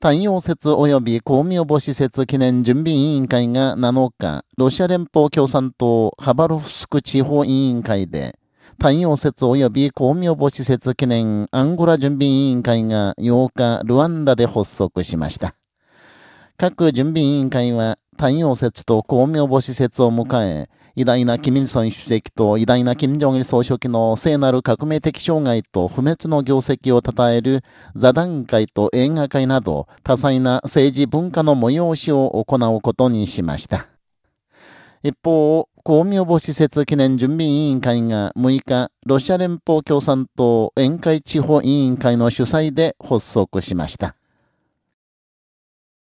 太陽節及び公明母施設記念準備委員会が7日、ロシア連邦共産党ハバロフスク地方委員会で、太陽節及び公明母施設記念アンゴラ準備委員会が8日、ルワンダで発足しました。各準備委員会は、太陽節と公明母施設を迎え、偉大なキミルソン主席と偉大なキム・ジョンイル総書記の聖なる革命的障害と不滅の業績を称える座談会と映画会など多彩な政治文化の催しを行うことにしました。一方、公明母施設記念準備委員会が6日、ロシア連邦共産党宴会地方委員会の主催で発足しました。